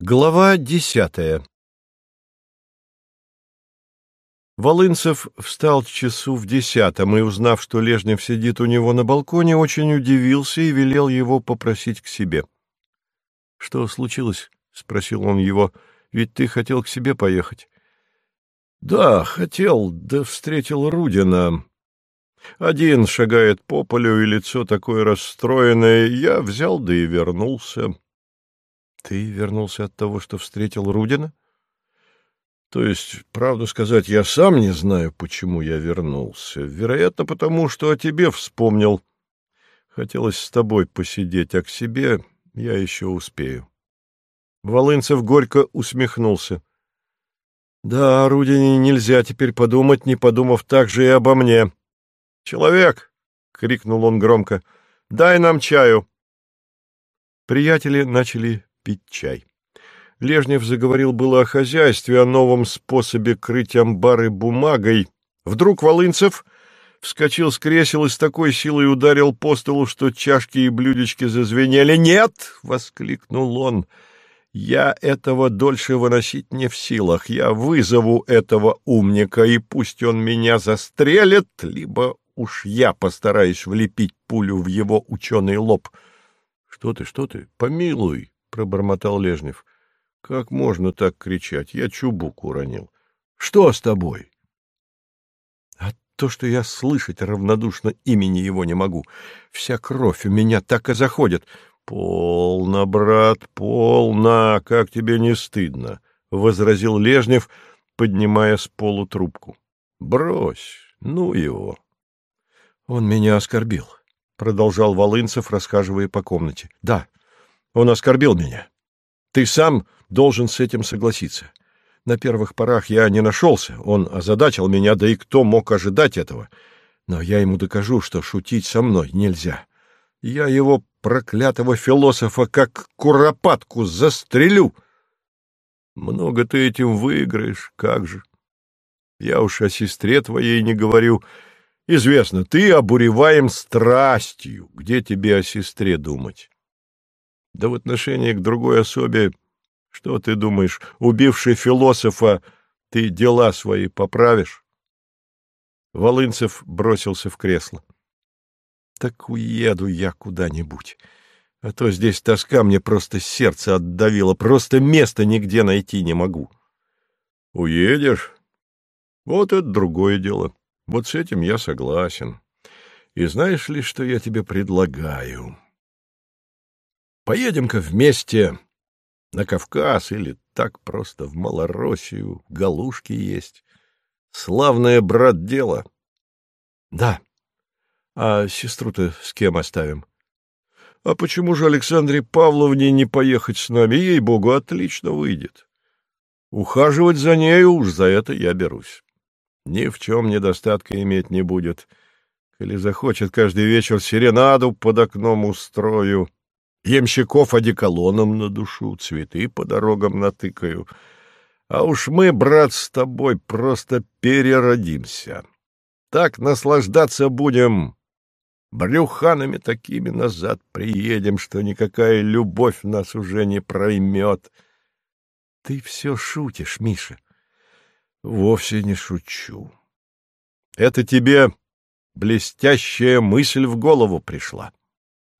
Глава десятая Волынцев встал часу в десятом и, узнав, что Лежнев сидит у него на балконе, очень удивился и велел его попросить к себе. — Что случилось? — спросил он его. — Ведь ты хотел к себе поехать. — Да, хотел, да встретил Рудина. Один шагает по полю, и лицо такое расстроенное. Я взял, да и вернулся. Ты вернулся от того, что встретил Рудина? То есть, правду сказать, я сам не знаю, почему я вернулся. Вероятно, потому что о тебе вспомнил. Хотелось с тобой посидеть, а к себе я еще успею. Волынцев горько усмехнулся. Да, Рудине нельзя теперь подумать, не подумав так же и обо мне. Человек! — крикнул он громко. — Дай нам чаю! Приятели начали пить чай. Лежнев заговорил было о хозяйстве, о новом способе крыть амбары бумагой. Вдруг Волынцев вскочил с кресел и с такой силой ударил по столу, что чашки и блюдечки зазвенели. «Нет!» — воскликнул он. «Я этого дольше выносить не в силах. Я вызову этого умника, и пусть он меня застрелит, либо уж я постараюсь влепить пулю в его ученый лоб». «Что ты, что ты? Помилуй!» Пробормотал Лежнев. — Как можно так кричать? Я чубук уронил. — Что с тобой? — А то, что я слышать равнодушно имени его не могу. Вся кровь у меня так и заходит. — Полно, брат, полно, как тебе не стыдно, — возразил Лежнев, поднимая с полу трубку. — Брось, ну его. — Он меня оскорбил, — продолжал Волынцев, расхаживая по комнате. — Да, он оскорбил меня. Ты сам должен с этим согласиться. На первых порах я не нашелся, он озадачил меня, да и кто мог ожидать этого? Но я ему докажу, что шутить со мной нельзя. Я его проклятого философа как куропатку застрелю. Много ты этим выиграешь, как же. Я уж о сестре твоей не говорю. Известно, ты обуреваем страстью. Где тебе о сестре думать? Да в отношении к другой особе, что ты думаешь, убивший философа, ты дела свои поправишь? Волынцев бросился в кресло. Так уеду я куда-нибудь, а то здесь тоска мне просто сердце отдавило, просто места нигде найти не могу. Уедешь? Вот это другое дело. Вот с этим я согласен. И знаешь ли, что я тебе предлагаю? Поедем-ка вместе на Кавказ или так просто в Малороссию, галушки есть. Славное, брат, дело. Да. А сестру-то с кем оставим? А почему же Александре Павловне не поехать с нами? Ей-богу, отлично выйдет. Ухаживать за нею уж за это я берусь. Ни в чем недостатка иметь не будет. Коли захочет каждый вечер серенаду под окном устрою, Ямщиков одеколоном на душу, цветы по дорогам натыкаю. А уж мы, брат, с тобой просто переродимся. Так наслаждаться будем. Брюханами такими назад приедем, что никакая любовь нас уже не проймет. Ты все шутишь, Миша. Вовсе не шучу. Это тебе блестящая мысль в голову пришла.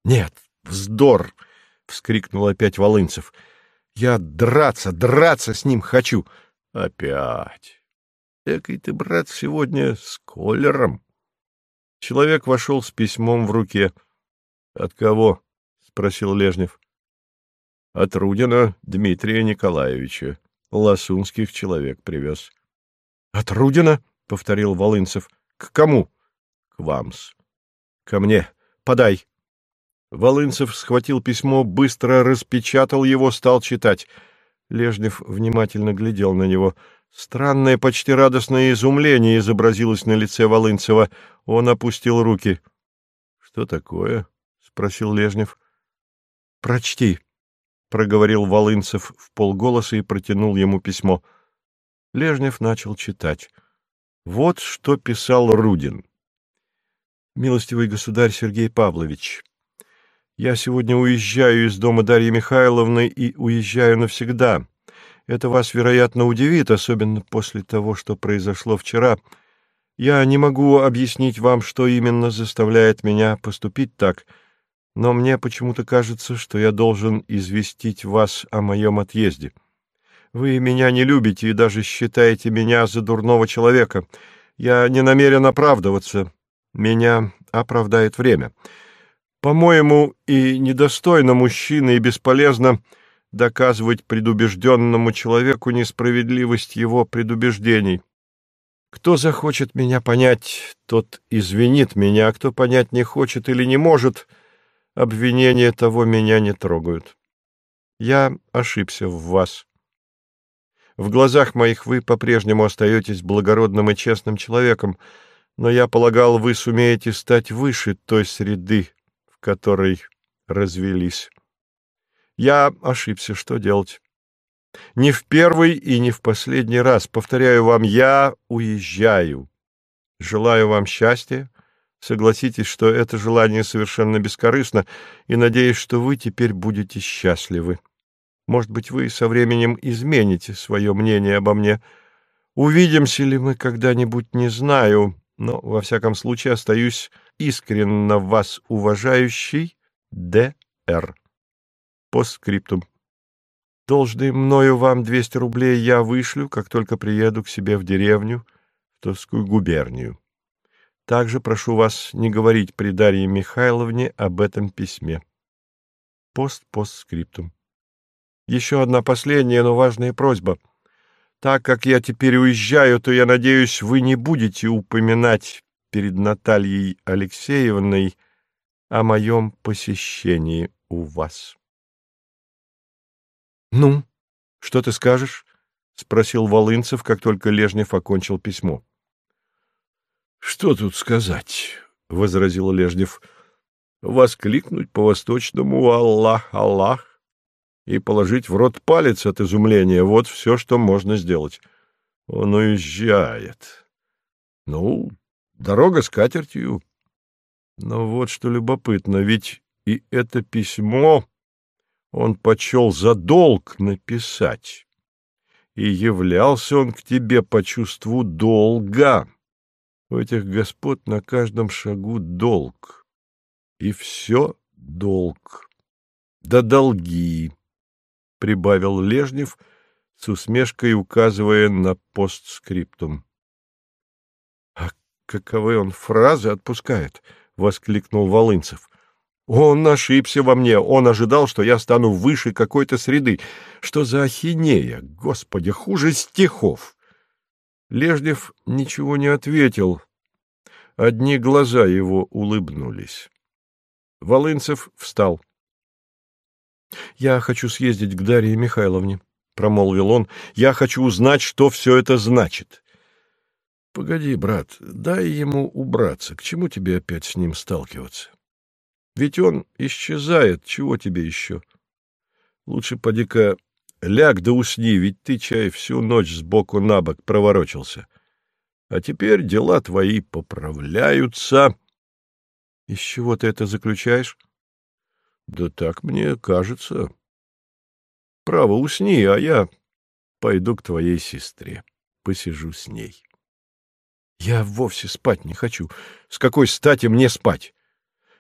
Нет, Вздор! — вскрикнул опять Волынцев. — Я драться, драться с ним хочу. — Опять! Экой ты, брат, сегодня с колером. Человек вошел с письмом в руке. — От кого? — спросил Лежнев. — От Рудина Дмитрия Николаевича. Ласунских человек привез. — От Рудина? — повторил Волынцев. — К кому? — К вам-с. — Ко мне. Подай. Волынцев схватил письмо, быстро распечатал его, стал читать. Лежнев внимательно глядел на него. Странное, почти радостное изумление изобразилось на лице Волынцева. Он опустил руки. — Что такое? — спросил Лежнев. — Прочти, — проговорил Волынцев в полголоса и протянул ему письмо. Лежнев начал читать. Вот что писал Рудин. «Милостивый государь Сергей Павлович, Я сегодня уезжаю из дома Дарьи Михайловны и уезжаю навсегда. Это вас, вероятно, удивит, особенно после того, что произошло вчера. Я не могу объяснить вам, что именно заставляет меня поступить так, но мне почему-то кажется, что я должен известить вас о моем отъезде. Вы меня не любите и даже считаете меня за дурного человека. Я не намерен оправдываться. Меня оправдает время. По-моему, и недостойно мужчины, и бесполезно доказывать предубежденному человеку несправедливость его предубеждений. Кто захочет меня понять, тот извинит меня, а кто понять не хочет или не может, обвинения того меня не трогают. Я ошибся в вас. В глазах моих вы по-прежнему остаетесь благородным и честным человеком, но я полагал, вы сумеете стать выше той среды, которой развелись. Я ошибся, что делать? Не в первый и не в последний раз. Повторяю вам, я уезжаю. Желаю вам счастья. Согласитесь, что это желание совершенно бескорыстно, и надеюсь, что вы теперь будете счастливы. Может быть, вы со временем измените свое мнение обо мне. Увидимся ли мы когда-нибудь, не знаю, но, во всяком случае, остаюсь искренно вас уважающий Д.Р. Постскриптум. Должные мною вам 200 рублей я вышлю, как только приеду к себе в деревню, в Товскую губернию. Также прошу вас не говорить при Дарье Михайловне об этом письме. Пост-постскриптум. Еще одна последняя, но важная просьба. Так как я теперь уезжаю, то я надеюсь, вы не будете упоминать перед Натальей Алексеевной о моем посещении у вас. — Ну, что ты скажешь? — спросил Волынцев, как только Лежнев окончил письмо. — Что тут сказать? — возразил Лежнев. — Воскликнуть по-восточному «Аллах, Аллах» и положить в рот палец от изумления — вот все, что можно сделать. Он уезжает. Ну, Дорога с катертью. Но вот что любопытно, ведь и это письмо он почел за долг написать. И являлся он к тебе по чувству долга. У этих господ на каждом шагу долг. И все долг. Да долги, — прибавил Лежнев, с усмешкой указывая на постскриптум каковы он фразы отпускает! — воскликнул Волынцев. — Он ошибся во мне, он ожидал, что я стану выше какой-то среды. Что за ахинея, господи, хуже стихов! Лежнев ничего не ответил. Одни глаза его улыбнулись. Волынцев встал. — Я хочу съездить к Дарье Михайловне, — промолвил он. — Я хочу узнать, что все это значит. — Погоди, брат, дай ему убраться. К чему тебе опять с ним сталкиваться? Ведь он исчезает, чего тебе еще? Лучше поди-ка ляг да усни, ведь ты, чай, всю ночь сбоку на бок проворочился. А теперь дела твои поправляются. Из чего ты это заключаешь? Да так мне кажется. Право, усни, а я пойду к твоей сестре, посижу с ней. Я вовсе спать не хочу. С какой стати мне спать?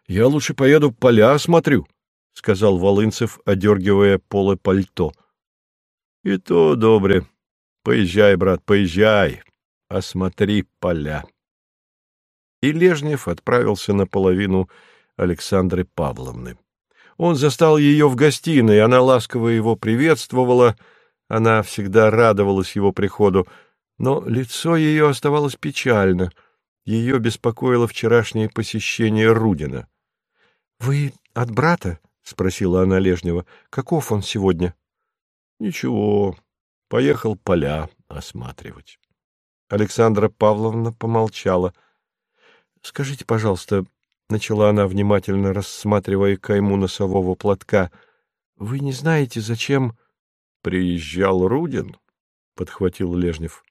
Я лучше поеду поля осмотрю, — сказал Волынцев, одергивая полы пальто. — И то добре. Поезжай, брат, поезжай. Осмотри поля. И Лежнев отправился наполовину Александры Павловны. Он застал ее в гостиной, она ласково его приветствовала, она всегда радовалась его приходу, но лицо ее оставалось печально. Ее беспокоило вчерашнее посещение Рудина. — Вы от брата? — спросила она Лежнева. — Каков он сегодня? — Ничего. Поехал поля осматривать. Александра Павловна помолчала. — Скажите, пожалуйста, — начала она, внимательно рассматривая кайму носового платка, — вы не знаете, зачем... — Приезжал Рудин? — подхватил Лежнев.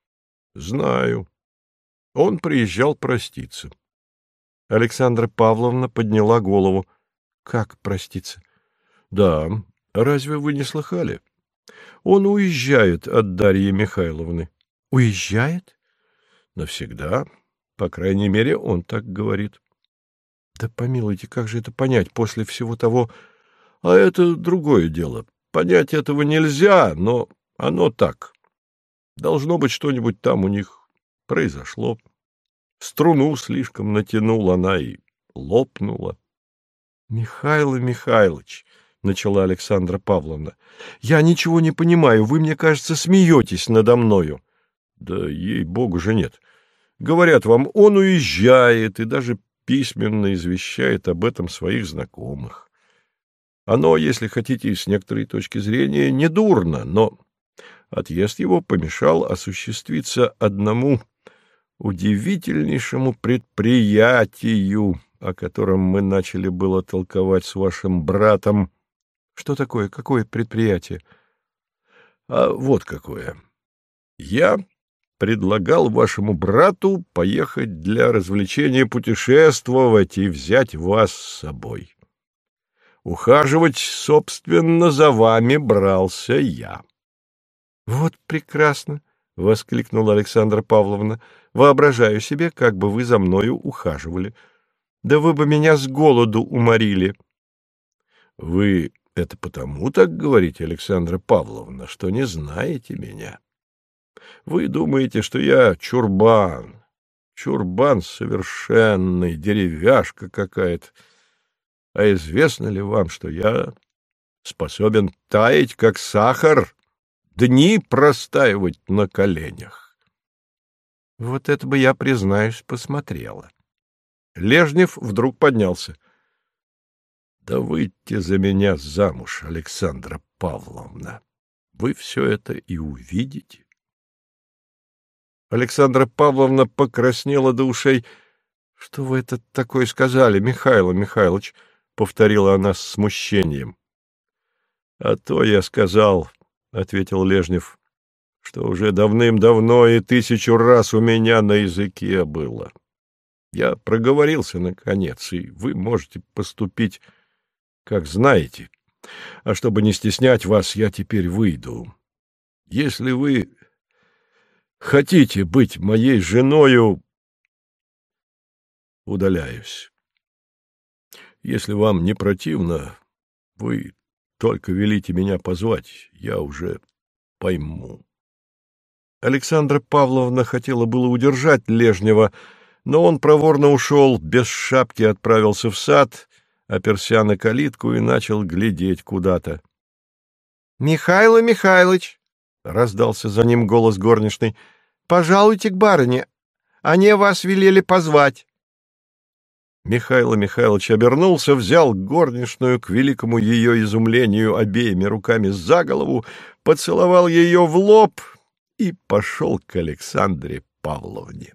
Знаю. Он приезжал проститься. Александра Павловна подняла голову. Как проститься? Да, разве вы не слыхали? Он уезжает от Дарьи Михайловны. Уезжает? Навсегда. По крайней мере, он так говорит. Да помилуйте, как же это понять после всего того... А это другое дело. Понять этого нельзя, но оно так. Должно быть, что-нибудь там у них произошло. Струну слишком натянула она и лопнула. — Михайло Михайлович, — начала Александра Павловна, — я ничего не понимаю, вы, мне кажется, смеетесь надо мною. — Да ей-богу же нет. Говорят вам, он уезжает и даже письменно извещает об этом своих знакомых. Оно, если хотите, с некоторой точки зрения, не дурно, но отъезд его помешал осуществиться одному удивительнейшему предприятию, о котором мы начали было толковать с вашим братом. Что такое? Какое предприятие? А вот какое. Я предлагал вашему брату поехать для развлечения путешествовать и взять вас с собой. Ухаживать, собственно, за вами брался я. — Вот прекрасно! — воскликнула Александра Павловна. — Воображаю себе, как бы вы за мною ухаживали. Да вы бы меня с голоду уморили. — Вы это потому так говорите, Александра Павловна, что не знаете меня. Вы думаете, что я чурбан. Чурбан совершенный, деревяшка какая-то. А известно ли вам, что я способен таять, как сахар, дни простаивать на коленях? Вот это бы я, признаюсь, посмотрела. Лежнев вдруг поднялся. — Да выйдите за меня замуж, Александра Павловна. Вы все это и увидите. Александра Павловна покраснела до ушей. — Что вы это такое сказали, Михайло Михайлович? — повторила она с смущением. — А то я сказал, — ответил Лежнев, — что уже давным-давно и тысячу раз у меня на языке было. Я проговорился, наконец, и вы можете поступить, как знаете. А чтобы не стеснять вас, я теперь выйду. Если вы хотите быть моей женою, удаляюсь. Если вам не противно, вы только велите меня позвать, я уже пойму. Александра Павловна хотела было удержать Лежнева, но он проворно ушел, без шапки отправился в сад, оперся на калитку и начал глядеть куда-то. — Михайло Михайлович! — раздался за ним голос горничной. — Пожалуйте к барыне. Они вас велели позвать. Михаил Михайлович обернулся, взял горничную к великому ее изумлению обеими руками за голову, поцеловал ее в лоб и пошел к Александре Павловне.